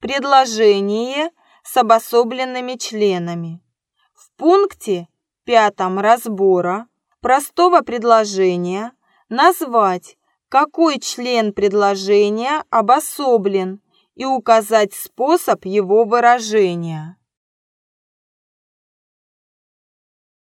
предложение с обособленными членами. В пункте пятом разбора простого предложения назвать, какой член предложения обособлен и указать способ его выражения.